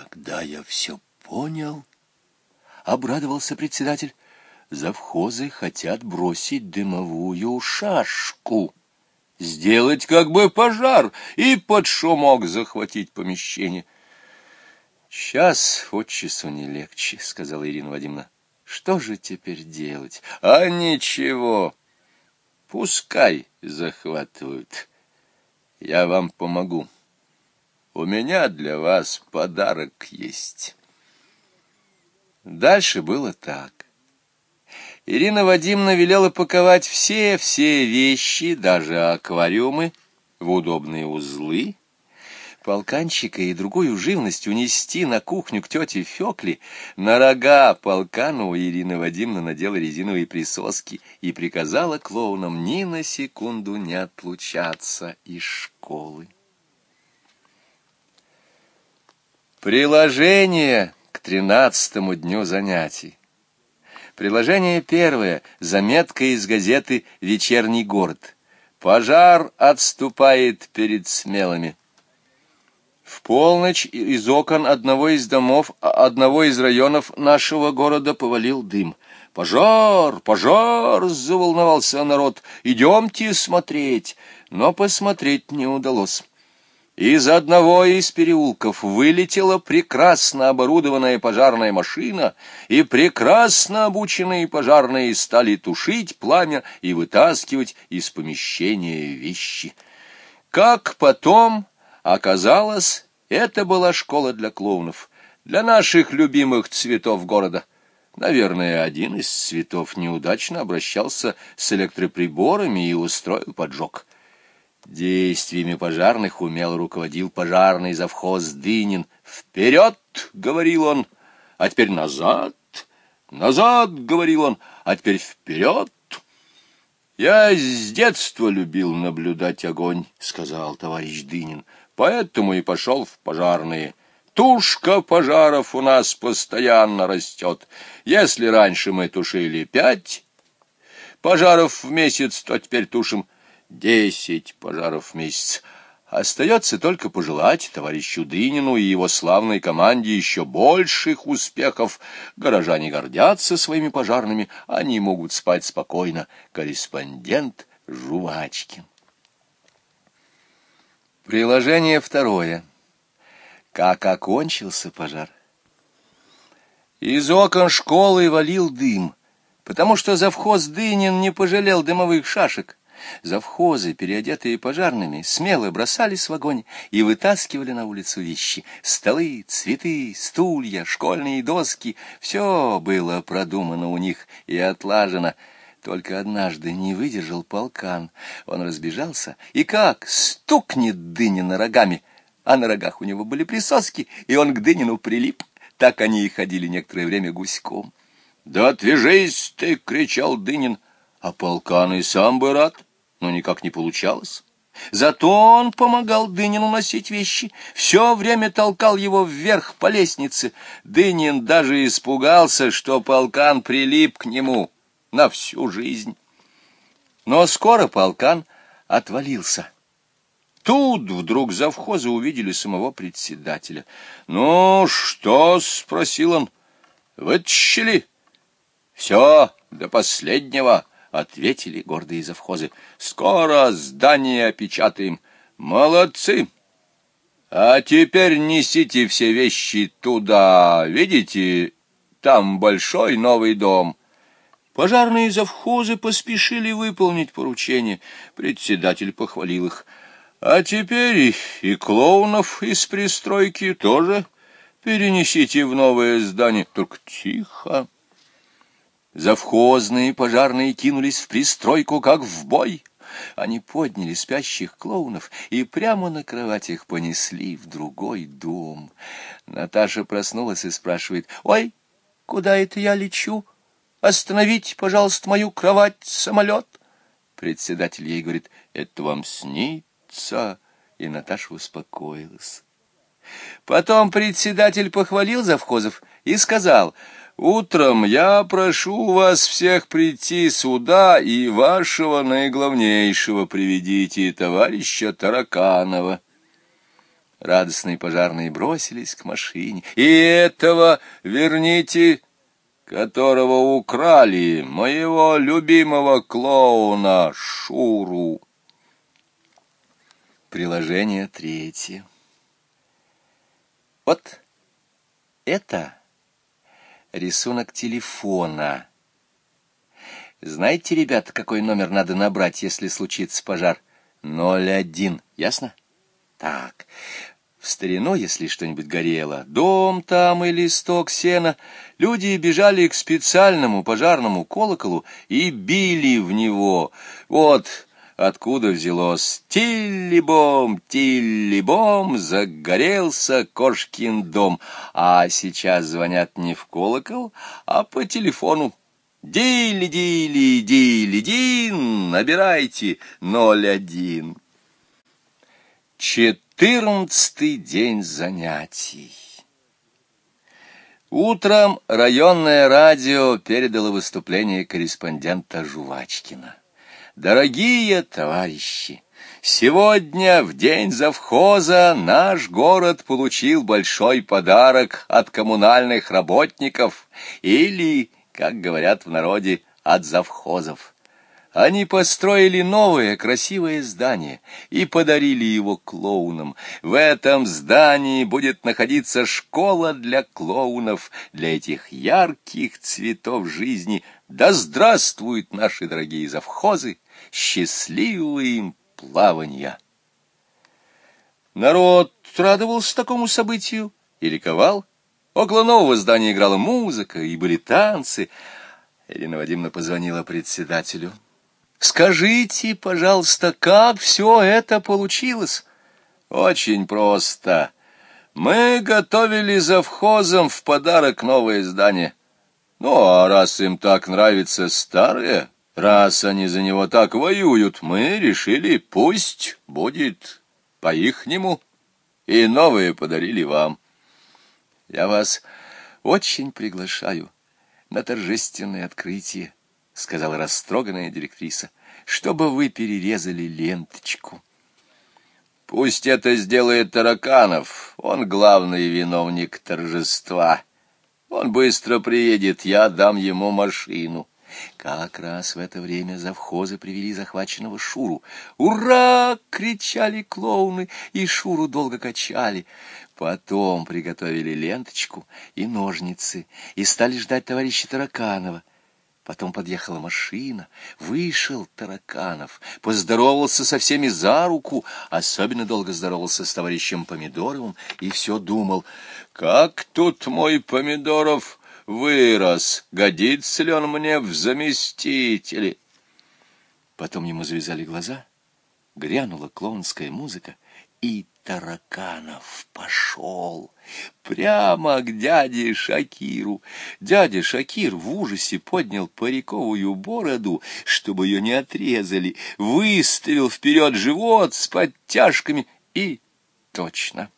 Тогда я все понял, — обрадовался председатель. Завхозы хотят бросить дымовую шашку, сделать как бы пожар и под шумок захватить помещение. Час от часу не легче, — сказала Ирина Вадимовна. Что же теперь делать? А ничего, пускай захватывают. Я вам помогу. У меня для вас подарок есть. Дальше было так. Ирина Вадимовна велела паковать все-все вещи, даже аквариумы, в удобные узлы, полканчика и другую живность унести на кухню к тете Фёкле. На рога полкану Ирина Вадимовна надела резиновые присоски и приказала клоунам ни на секунду не отлучаться из школы. Приложение к тринадцатому дню занятий. Приложение первое. Заметка из газеты «Вечерний город». Пожар отступает перед смелыми. В полночь из окон одного из домов, одного из районов нашего города повалил дым. «Пожар! Пожар!» — заволновался народ. «Идемте смотреть!» Но посмотреть не удалось. Из одного из переулков вылетела прекрасно оборудованная пожарная машина, и прекрасно обученные пожарные стали тушить пламя и вытаскивать из помещения вещи. Как потом оказалось, это была школа для клоунов, для наших любимых цветов города. Наверное, один из цветов неудачно обращался с электроприборами и устроил поджог. Действиями пожарных умело руководил пожарный завхоз Дынин. «Вперед!» — говорил он, — «а теперь назад!» «Назад!» — говорил он, — «а теперь вперед!» «Я с детства любил наблюдать огонь», — сказал товарищ Дынин, — «поэтому и пошел в пожарные». Тушка пожаров у нас постоянно растет. Если раньше мы тушили пять пожаров в месяц, то теперь тушим десять пожаров в месяц. Остается только пожелать товарищу Дынину и его славной команде еще больших успехов. Горожане гордятся своими пожарными, они могут спать спокойно. Корреспондент Жувачкин. Приложение второе. Как окончился пожар? Из окон школы валил дым, потому что завхоз Дынин не пожалел дымовых шашек. Завхозы, переодетые пожарными, смело бросались в огонь и вытаскивали на улицу вещи. Столы, цветы, стулья, школьные доски — все было продумано у них и отлажено. Только однажды не выдержал полкан. Он разбежался, и как стукнет Дынина рогами, а на рогах у него были присоски, и он к Дынину прилип. Так они и ходили некоторое время гуськом. — Да отвяжись ты! — кричал Дынин. А полкан и сам бы рад но никак не получалось. Зато он помогал Дынину носить вещи, все время толкал его вверх по лестнице. Дынин даже испугался, что полкан прилип к нему на всю жизнь. Но скоро полкан отвалился. Тут вдруг завхозы увидели самого председателя. — Ну, что? — спросил он. — Вытащили? — Все, до последнего. —— ответили гордые завхозы. — Скоро здание опечатаем. Молодцы! А теперь несите все вещи туда. Видите, там большой новый дом. Пожарные завхозы поспешили выполнить поручение. Председатель похвалил их. А теперь и клоунов из пристройки тоже перенесите в новое здание. Только тихо. Завхозные пожарные кинулись в пристройку, как в бой. Они подняли спящих клоунов и прямо на кроватях понесли в другой дом. Наташа проснулась и спрашивает, «Ой, куда это я лечу? Остановите, пожалуйста, мою кровать, самолет!» Председатель ей говорит, «Это вам снится!» И Наташа успокоилась. Потом председатель похвалил завхозов и сказал, Утром я прошу вас всех прийти сюда и вашего наиглавнейшего приведите, товарища Тараканова. Радостные пожарные бросились к машине. «И этого верните!» которого украли, моего любимого клоуна Шуру. Приложение третье. Вот это рисунок телефона. Знаете, ребята, какой номер надо набрать, если случится пожар? 01, ясно? Так, в старину, если что-нибудь горело, дом там или сток сена, люди бежали к специальному пожарному колоколу и били в него. Вот откуда взялось «Тилли-бом, тилли-бом, загорелся кошкин дом», а сейчас звонят не в колокол, а по телефону. «Дили-дили, дили-дин, набирайте 01». Четырнадцатый день занятий. Утром районное радио передало выступление корреспондента Жувачкина. Дорогие товарищи, сегодня, в день завхоза, наш город получил большой подарок от коммунальных работников или, как говорят в народе, от завхозов. Они построили новое красивое здание и подарили его клоунам. В этом здании будет находиться школа для клоунов, для этих ярких цветов жизни. Да здравствуют наши дорогие завхозы! Счастливого им плавания! Народ радовался такому событию и ликовал. Около нового здания играла музыка, и были танцы. Ирина Вадимовна позвонила председателю. Скажите, пожалуйста, как все это получилось? Очень просто. Мы готовили завхозом в подарок новое здание. Ну, а раз им так нравится старое, раз они за него так воюют, мы решили, пусть будет по-ихнему, и новые подарили вам. Я вас очень приглашаю на торжественное открытие — сказала растроганная директриса, — чтобы вы перерезали ленточку. Пусть это сделает Тараканов, он главный виновник торжества. Он быстро приедет, я дам ему машину. Как раз в это время завхозы привели захваченного Шуру. «Ура!» — кричали клоуны, и Шуру долго качали. Потом приготовили ленточку и ножницы, и стали ждать товарища Тараканова. Потом подъехала машина, вышел Тараканов, поздоровался со всеми за руку, особенно долго здоровался с товарищем Помидоровым и все думал, как тут мой Помидоров вырос, годится ли он мне в заместители. Потом ему завязали глаза, грянула клоунская музыка, и Тараканов пошел прямо к дяде Шакиру. Дядя Шакир в ужасе поднял париковую бороду, чтобы ее не отрезали, выставил вперед живот с подтяжками и точно.